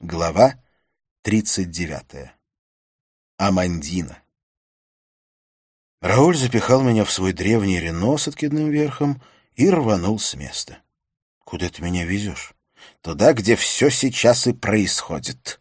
Глава 39. Амандина. Рауль запихал меня в свой древний Рено с откидным верхом и рванул с места. — Куда ты меня везешь? — Туда, где все сейчас и происходит.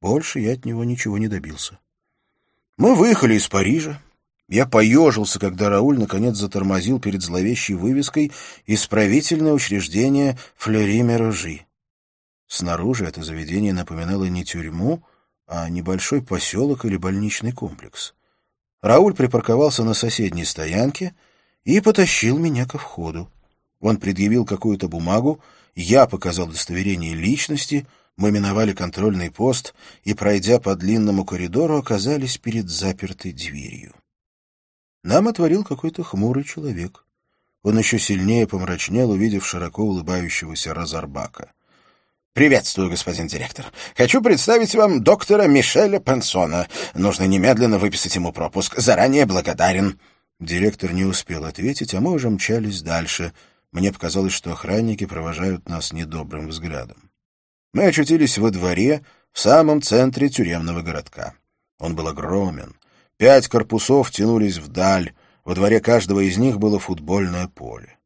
Больше я от него ничего не добился. Мы выехали из Парижа. Я поежился, когда Рауль наконец затормозил перед зловещей вывеской «Исправительное учреждение Флери-Мерожи». Снаружи это заведение напоминало не тюрьму, а небольшой поселок или больничный комплекс. Рауль припарковался на соседней стоянке и потащил меня ко входу. Он предъявил какую-то бумагу, я показал удостоверение личности, мы миновали контрольный пост и, пройдя по длинному коридору, оказались перед запертой дверью. Нам отворил какой-то хмурый человек. Он еще сильнее помрачнел, увидев широко улыбающегося Разарбака. «Приветствую, господин директор. Хочу представить вам доктора Мишеля Пенсона. Нужно немедленно выписать ему пропуск. Заранее благодарен». Директор не успел ответить, а мы уже мчались дальше. Мне показалось, что охранники провожают нас недобрым взглядом. Мы очутились во дворе в самом центре тюремного городка. Он был огромен. Пять корпусов тянулись вдаль. Во дворе каждого из них было футбольное поле.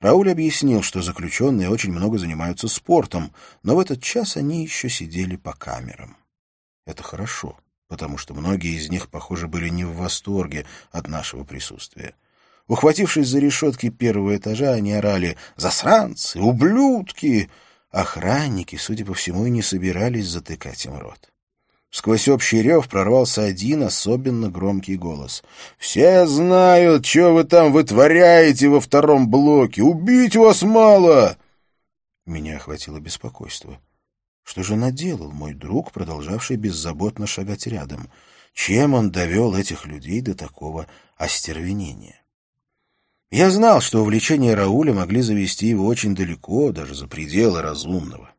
Рауль объяснил, что заключенные очень много занимаются спортом, но в этот час они еще сидели по камерам. Это хорошо, потому что многие из них, похоже, были не в восторге от нашего присутствия. Ухватившись за решетки первого этажа, они орали «Засранцы! Ублюдки!» Охранники, судя по всему, и не собирались затыкать им рот. Сквозь общий рев прорвался один особенно громкий голос. «Все знают, что вы там вытворяете во втором блоке! Убить вас мало!» Меня охватило беспокойство. Что же наделал мой друг, продолжавший беззаботно шагать рядом? Чем он довел этих людей до такого остервенения? Я знал, что увлечения Рауля могли завести его очень далеко, даже за пределы разумного.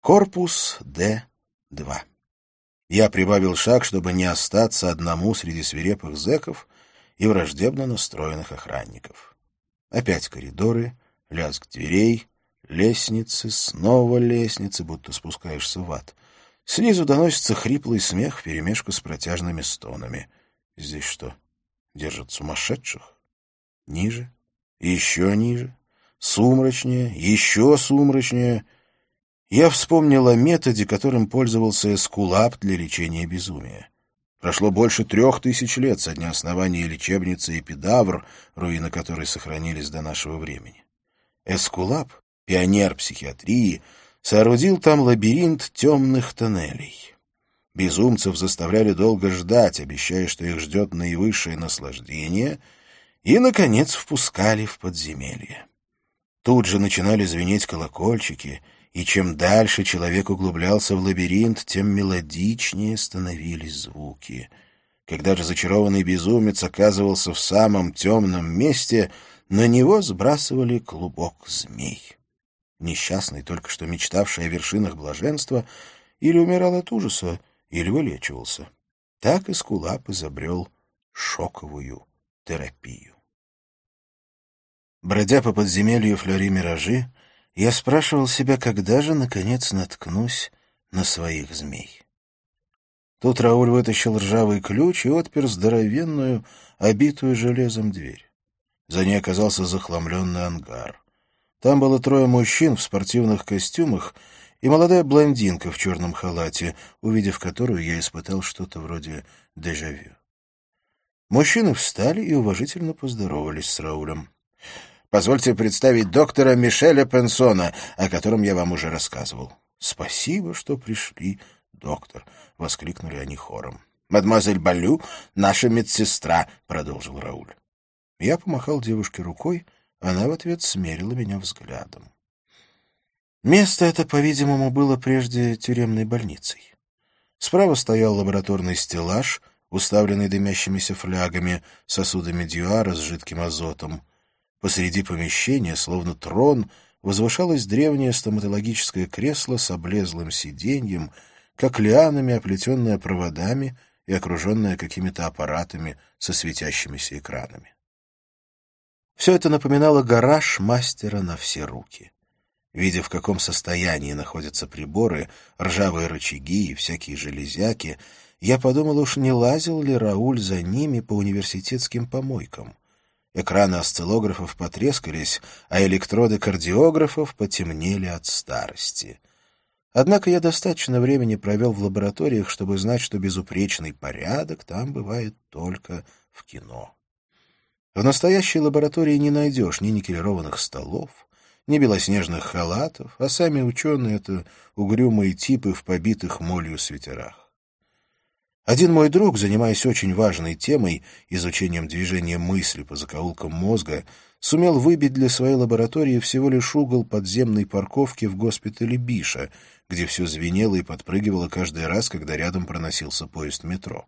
Корпус Д два. Я прибавил шаг, чтобы не остаться одному среди свирепых зэков и враждебно настроенных охранников. Опять коридоры, лязг дверей, лестницы, снова лестницы, будто спускаешься в ад. Снизу доносится хриплый смех вперемешку с протяжными стонами. Здесь что, держат сумасшедших? Ниже, еще ниже, сумрачнее, еще сумрачнее — я вспомнил о методе, которым пользовался Эскулап для лечения безумия. Прошло больше трех тысяч лет со дня основания лечебницы Эпидавр, руины которой сохранились до нашего времени. Эскулап, пионер психиатрии, соорудил там лабиринт темных тоннелей. Безумцев заставляли долго ждать, обещая, что их ждет наивысшее наслаждение, и, наконец, впускали в подземелье. Тут же начинали звенеть колокольчики — и чем дальше человек углублялся в лабиринт, тем мелодичнее становились звуки. Когда же зачарованный безумец оказывался в самом темном месте, на него сбрасывали клубок змей. Несчастный, только что мечтавший о вершинах блаженства, или умирал от ужаса, или вылечивался. Так и Скулап изобрел шоковую терапию. Бродя по подземелью Флори-Миражи, я спрашивал себя, когда же, наконец, наткнусь на своих змей. Тут Рауль вытащил ржавый ключ и отпер здоровенную, обитую железом дверь. За ней оказался захламленный ангар. Там было трое мужчин в спортивных костюмах и молодая блондинка в черном халате, увидев которую я испытал что-то вроде дежавю. Мужчины встали и уважительно поздоровались с Раулем. Позвольте представить доктора Мишеля Пенсона, о котором я вам уже рассказывал. — Спасибо, что пришли, доктор, — воскликнули они хором. — Мадемуазель Балю, наша медсестра, — продолжил Рауль. Я помахал девушке рукой, она в ответ смерила меня взглядом. Место это, по-видимому, было прежде тюремной больницей. Справа стоял лабораторный стеллаж, уставленный дымящимися флягами, сосудами дюара с жидким азотом. Посреди помещения, словно трон, возвышалось древнее стоматологическое кресло с облезлым сиденьем, как лианами, оплетенное проводами и окруженное какими-то аппаратами со светящимися экранами. Все это напоминало гараж мастера на все руки. Видя, в каком состоянии находятся приборы, ржавые рычаги и всякие железяки, я подумал, уж не лазил ли Рауль за ними по университетским помойкам. Экраны осциллографов потрескались, а электроды кардиографов потемнели от старости. Однако я достаточно времени провел в лабораториях, чтобы знать, что безупречный порядок там бывает только в кино. В настоящей лаборатории не найдешь ни никелированных столов, ни белоснежных халатов, а сами ученые — это угрюмые типы в побитых молью свитерах. Один мой друг, занимаясь очень важной темой, изучением движения мысли по закоулкам мозга, сумел выбить для своей лаборатории всего лишь угол подземной парковки в госпитале Биша, где все звенело и подпрыгивало каждый раз, когда рядом проносился поезд метро.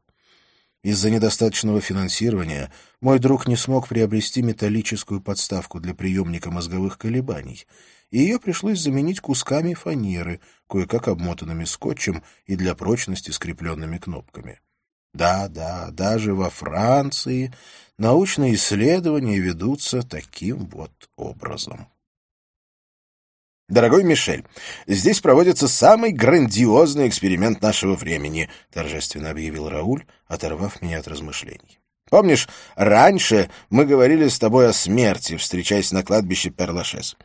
Из-за недостаточного финансирования мой друг не смог приобрести металлическую подставку для приемника мозговых колебаний, и ее пришлось заменить кусками фанеры, кое-как обмотанными скотчем и для прочности скрепленными кнопками. Да, да, даже во Франции научные исследования ведутся таким вот образом. «Дорогой Мишель, здесь проводится самый грандиозный эксперимент нашего времени», — торжественно объявил Рауль, оторвав меня от размышлений. «Помнишь, раньше мы говорили с тобой о смерти, встречаясь на кладбище Перлашес.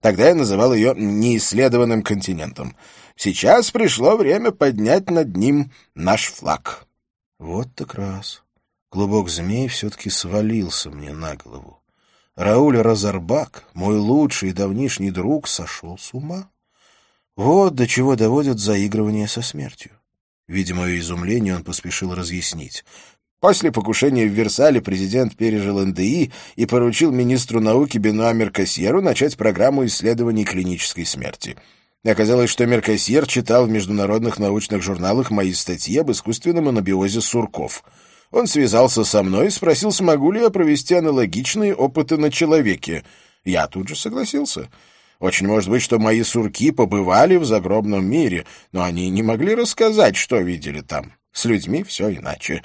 Тогда я называл ее неисследованным континентом. Сейчас пришло время поднять над ним наш флаг». Вот так раз. Клубок змей все-таки свалился мне на голову. Рауль Разорбак, мой лучший и давнишний друг, сошел с ума. Вот до чего доводят заигрывание со смертью. Видя мое изумление, он поспешил разъяснить. После покушения в Версале президент пережил НДИ и поручил министру науки Бенуа Меркосьеру начать программу исследований клинической смерти. Оказалось, что Меркосьер читал в международных научных журналах мои статьи об искусственном анабиозе сурков — он связался со мной и спросил, смогу ли я провести аналогичные опыты на человеке. Я тут же согласился. Очень может быть, что мои сурки побывали в загробном мире, но они не могли рассказать, что видели там. С людьми все иначе.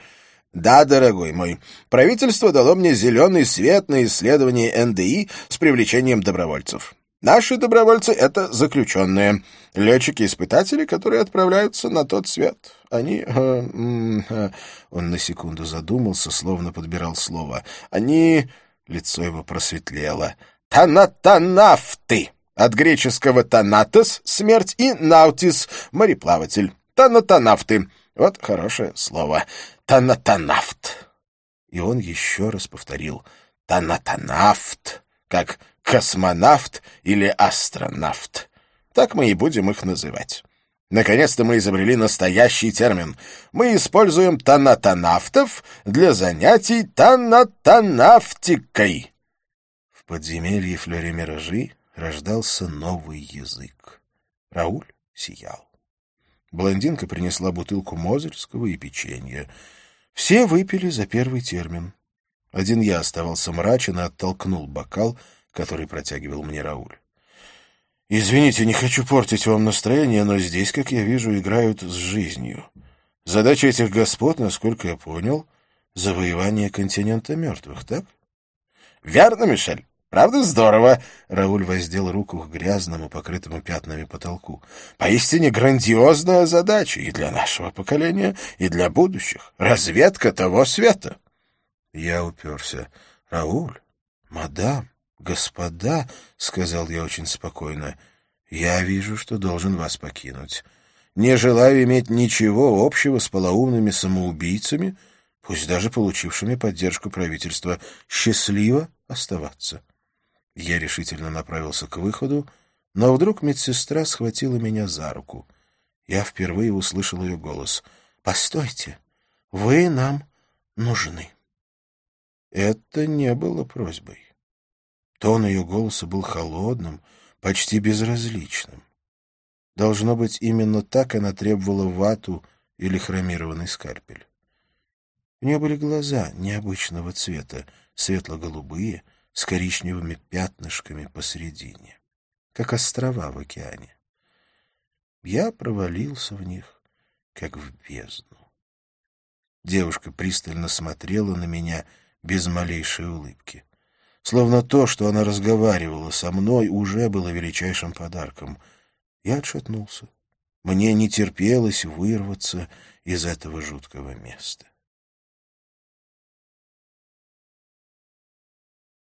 Да, дорогой мой, правительство дало мне зеленый свет на исследование НДИ с привлечением добровольцев. Наши добровольцы — это заключенные, летчики-испытатели, которые отправляются на тот свет. Они... Э, э, он на секунду задумался, словно подбирал слово. Они... Лицо его просветлело. «Танатанафты!» От греческого «танатос» — смерть и «наутис» — мореплаватель. «Танатанафты» — вот хорошее слово. «Танатанафт». И он еще раз повторил «танатанафт», как космонавт или астронавт. Так мы и будем их называть. Наконец-то мы изобрели настоящий термин. Мы используем танатонавтов для занятий танатонавтикой. В подземелье флюремиражи рождался новый язык. Рауль сиял. Блондинка принесла бутылку мозельского и печенья. Все выпили за первый термин. Один я оставался мрачен и оттолкнул бокал — который протягивал мне Рауль. «Извините, не хочу портить вам настроение, но здесь, как я вижу, играют с жизнью. Задача этих господ, насколько я понял, завоевание континента мертвых, так?» «Верно, Мишель. Правда здорово?» Рауль воздел руку к грязному, покрытому пятнами потолку. «Поистине грандиозная задача и для нашего поколения, и для будущих. Разведка того света». Я уперся. «Рауль, мадам, «Господа», — сказал я очень спокойно, — «я вижу, что должен вас покинуть. Не желаю иметь ничего общего с полоумными самоубийцами, пусть даже получившими поддержку правительства. Счастливо оставаться». Я решительно направился к выходу, но вдруг медсестра схватила меня за руку. Я впервые услышал ее голос. «Постойте, вы нам нужны». Это не было просьбой. Тон ее голоса был холодным, почти безразличным. Должно быть, именно так она требовала вату или хромированный скальпель. У нее были глаза необычного цвета, светло-голубые, с коричневыми пятнышками посередине, как острова в океане. Я провалился в них, как в бездну. Девушка пристально смотрела на меня без малейшей улыбки. Словно то, что она разговаривала со мной, уже было величайшим подарком. Я отшатнулся. Мне не терпелось вырваться из этого жуткого места.